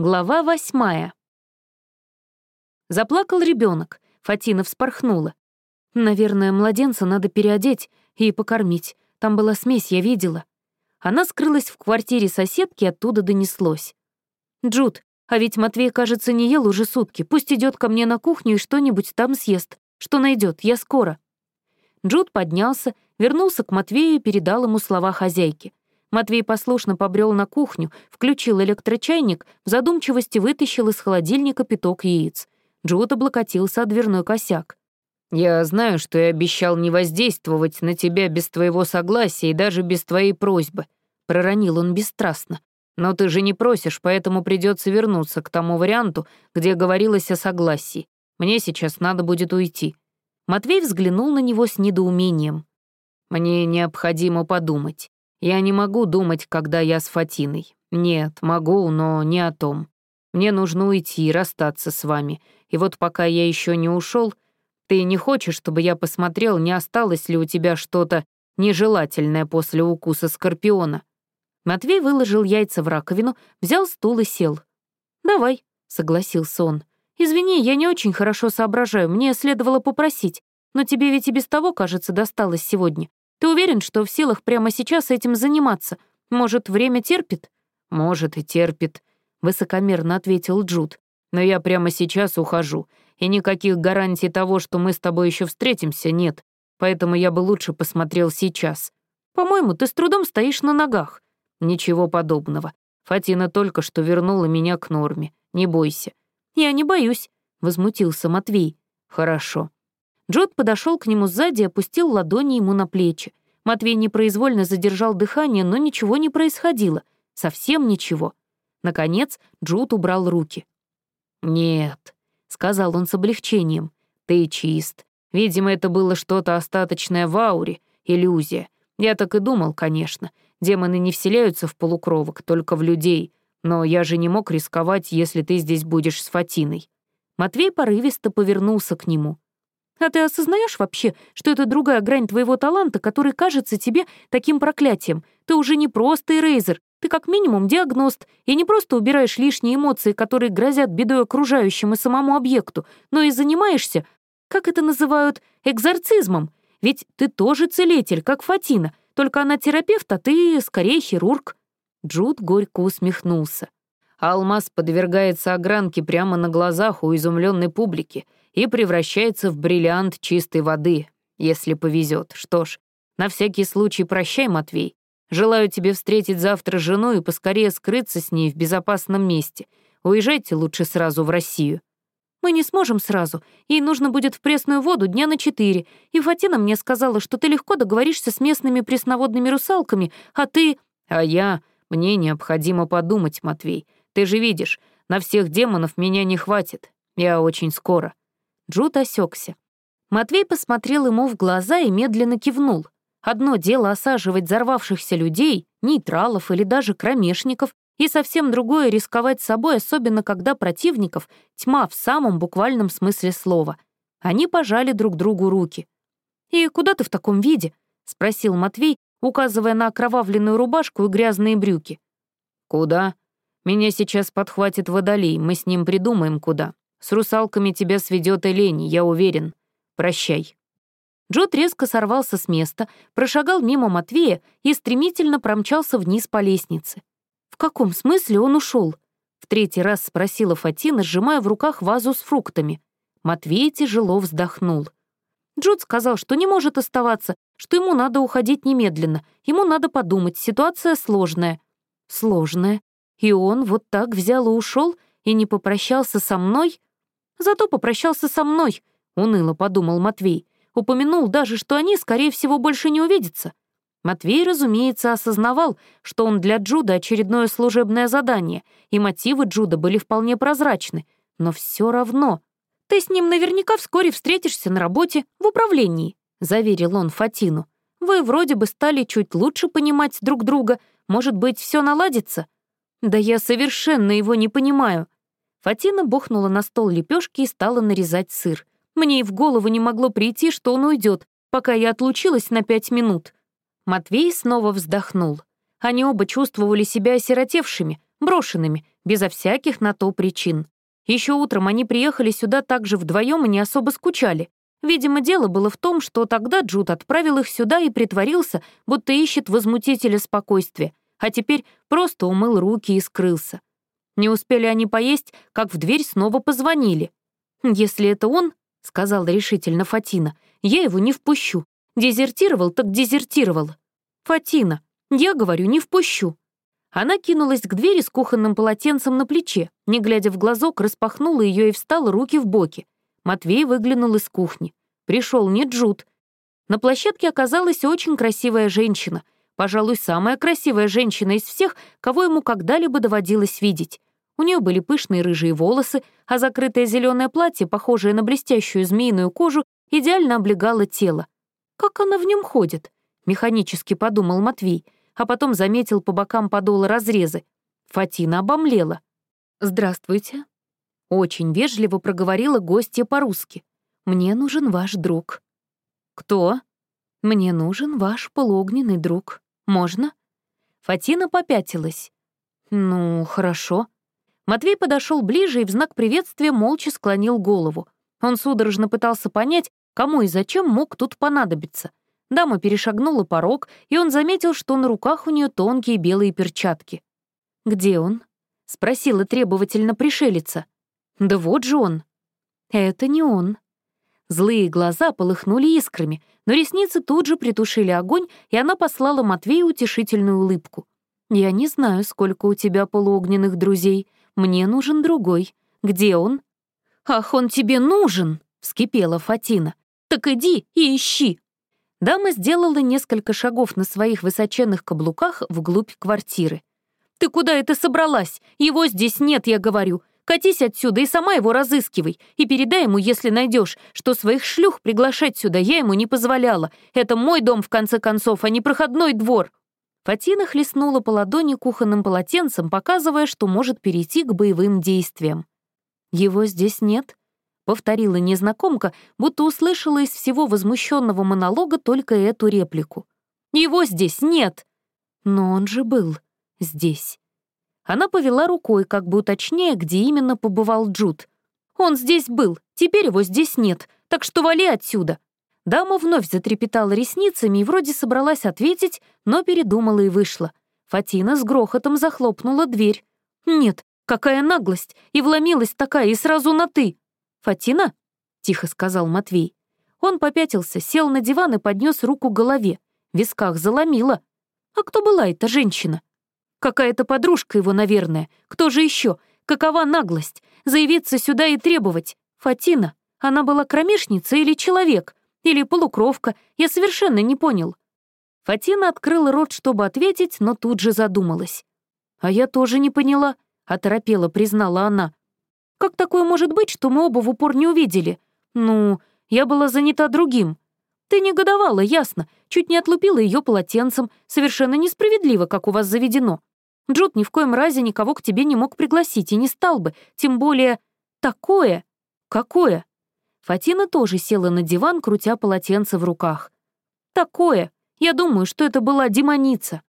Глава восьмая. Заплакал ребенок. Фатина вспорхнула. Наверное, младенца надо переодеть и покормить. Там была смесь, я видела. Она скрылась в квартире соседки, оттуда донеслось. «Джуд, а ведь Матвей, кажется, не ел уже сутки. Пусть идет ко мне на кухню и что-нибудь там съест. Что найдет, я скоро». Джуд поднялся, вернулся к Матвею и передал ему слова хозяйки. Матвей послушно побрел на кухню, включил электрочайник, в задумчивости вытащил из холодильника пяток яиц. Джуд облокотился о дверной косяк. «Я знаю, что я обещал не воздействовать на тебя без твоего согласия и даже без твоей просьбы», — проронил он бесстрастно. «Но ты же не просишь, поэтому придется вернуться к тому варианту, где говорилось о согласии. Мне сейчас надо будет уйти». Матвей взглянул на него с недоумением. «Мне необходимо подумать. Я не могу думать, когда я с Фатиной. Нет, могу, но не о том. Мне нужно уйти и расстаться с вами. И вот пока я еще не ушел, ты не хочешь, чтобы я посмотрел, не осталось ли у тебя что-то нежелательное после укуса скорпиона?» Матвей выложил яйца в раковину, взял стул и сел. «Давай», — согласился он. «Извини, я не очень хорошо соображаю, мне следовало попросить, но тебе ведь и без того, кажется, досталось сегодня. Ты уверен, что в силах прямо сейчас этим заниматься? Может, время терпит?» «Может, и терпит», — высокомерно ответил Джуд. «Но я прямо сейчас ухожу, и никаких гарантий того, что мы с тобой еще встретимся, нет. Поэтому я бы лучше посмотрел сейчас». «По-моему, ты с трудом стоишь на ногах». «Ничего подобного. Фатина только что вернула меня к норме. Не бойся». «Я не боюсь», — возмутился Матвей. «Хорошо. Джот подошел к нему сзади и опустил ладони ему на плечи. Матвей непроизвольно задержал дыхание, но ничего не происходило. Совсем ничего. Наконец Джуд убрал руки. «Нет», — сказал он с облегчением, — «ты чист. Видимо, это было что-то остаточное в ауре, иллюзия. Я так и думал, конечно. Демоны не вселяются в полукровок, только в людей. Но я же не мог рисковать, если ты здесь будешь с Фатиной». Матвей порывисто повернулся к нему. А ты осознаешь вообще, что это другая грань твоего таланта, который кажется тебе таким проклятием? Ты уже не просто эрейзер, ты как минимум диагност, и не просто убираешь лишние эмоции, которые грозят бедой окружающим и самому объекту, но и занимаешься, как это называют, экзорцизмом. Ведь ты тоже целитель, как Фатина, только она терапевт, а ты скорее хирург». Джуд горько усмехнулся. Алмаз подвергается огранке прямо на глазах у изумленной публики — и превращается в бриллиант чистой воды, если повезет. Что ж, на всякий случай прощай, Матвей. Желаю тебе встретить завтра жену и поскорее скрыться с ней в безопасном месте. Уезжайте лучше сразу в Россию. Мы не сможем сразу. Ей нужно будет в пресную воду дня на четыре. И Фатина мне сказала, что ты легко договоришься с местными пресноводными русалками, а ты... А я... Мне необходимо подумать, Матвей. Ты же видишь, на всех демонов меня не хватит. Я очень скоро. Джуд осекся. Матвей посмотрел ему в глаза и медленно кивнул. Одно дело осаживать взорвавшихся людей, нейтралов или даже кромешников, и совсем другое — рисковать собой, особенно когда противников тьма в самом буквальном смысле слова. Они пожали друг другу руки. «И куда ты в таком виде?» — спросил Матвей, указывая на окровавленную рубашку и грязные брюки. «Куда? Меня сейчас подхватит водолей, мы с ним придумаем, куда. С русалками тебя сведет Элени, я уверен. Прощай». Джот резко сорвался с места, прошагал мимо Матвея и стремительно промчался вниз по лестнице. «В каком смысле он ушел? В третий раз спросила Фатина, сжимая в руках вазу с фруктами. Матвей тяжело вздохнул. Джуд сказал, что не может оставаться, что ему надо уходить немедленно, ему надо подумать, ситуация сложная. Сложная. И он вот так взял и ушел и не попрощался со мной? Зато попрощался со мной, уныло подумал Матвей. Упомянул даже, что они, скорее всего, больше не увидятся. Матвей, разумеется, осознавал, что он для Джуда очередное служебное задание, и мотивы Джуда были вполне прозрачны, но все равно. «Ты с ним наверняка вскоре встретишься на работе, в управлении», — заверил он Фатину. «Вы вроде бы стали чуть лучше понимать друг друга, может быть, все наладится?» «Да я совершенно его не понимаю», Фатина бухнула на стол лепешки и стала нарезать сыр. Мне и в голову не могло прийти, что он уйдет, пока я отлучилась на пять минут. Матвей снова вздохнул. Они оба чувствовали себя осиротевшими, брошенными, безо всяких на то причин. Еще утром они приехали сюда также вдвоем и не особо скучали. Видимо, дело было в том, что тогда Джуд отправил их сюда и притворился, будто ищет возмутителя спокойствия, а теперь просто умыл руки и скрылся. Не успели они поесть, как в дверь снова позвонили. «Если это он, — сказала решительно Фатина, — я его не впущу. Дезертировал, так дезертировал. Фатина, я говорю, не впущу». Она кинулась к двери с кухонным полотенцем на плече, не глядя в глазок, распахнула ее и встала руки в боки. Матвей выглянул из кухни. Пришел не Джуд. На площадке оказалась очень красивая женщина, пожалуй, самая красивая женщина из всех, кого ему когда-либо доводилось видеть. У нее были пышные рыжие волосы, а закрытое зеленое платье, похожее на блестящую змеиную кожу, идеально облегало тело. «Как она в нем ходит?» — механически подумал Матвей, а потом заметил по бокам подола разрезы. Фатина обомлела. «Здравствуйте». Очень вежливо проговорила гостья по-русски. «Мне нужен ваш друг». «Кто?» «Мне нужен ваш полуогненный друг. Можно?» Фатина попятилась. «Ну, хорошо», Матвей подошел ближе и в знак приветствия молча склонил голову. Он судорожно пытался понять, кому и зачем мог тут понадобиться. Дама перешагнула порог, и он заметил, что на руках у нее тонкие белые перчатки. «Где он?» — спросила требовательно пришелица. «Да вот же он». «Это не он». Злые глаза полыхнули искрами, но ресницы тут же притушили огонь, и она послала Матвею утешительную улыбку. «Я не знаю, сколько у тебя полуогненных друзей, мне нужен другой. Где он?» «Ах, он тебе нужен!» — вскипела Фатина. «Так иди и ищи!» Дама сделала несколько шагов на своих высоченных каблуках вглубь квартиры. «Ты куда это собралась? Его здесь нет, я говорю. Катись отсюда и сама его разыскивай. И передай ему, если найдешь, что своих шлюх приглашать сюда я ему не позволяла. Это мой дом, в конце концов, а не проходной двор». Фатина хлестнула по ладони кухонным полотенцем, показывая, что может перейти к боевым действиям. «Его здесь нет», — повторила незнакомка, будто услышала из всего возмущенного монолога только эту реплику. «Его здесь нет!» «Но он же был здесь». Она повела рукой, как бы уточняя, где именно побывал Джуд. «Он здесь был, теперь его здесь нет, так что вали отсюда!» Дама вновь затрепетала ресницами и вроде собралась ответить, но передумала и вышла. Фатина с грохотом захлопнула дверь. «Нет, какая наглость! И вломилась такая, и сразу на «ты». «Фатина?» — тихо сказал Матвей. Он попятился, сел на диван и поднес руку к голове. В висках заломило. А кто была эта женщина? Какая-то подружка его, наверное. Кто же еще? Какова наглость? Заявиться сюда и требовать. Фатина, она была кромешница или человек? Или полукровка, я совершенно не понял. Фатина открыла рот, чтобы ответить, но тут же задумалась. «А я тоже не поняла», — оторопела, признала она. «Как такое может быть, что мы оба в упор не увидели? Ну, я была занята другим. Ты негодовала, ясно, чуть не отлупила ее полотенцем, совершенно несправедливо, как у вас заведено. Джуд ни в коем разе никого к тебе не мог пригласить и не стал бы, тем более... Такое? Какое? Фатина тоже села на диван, крутя полотенце в руках. «Такое! Я думаю, что это была демоница!»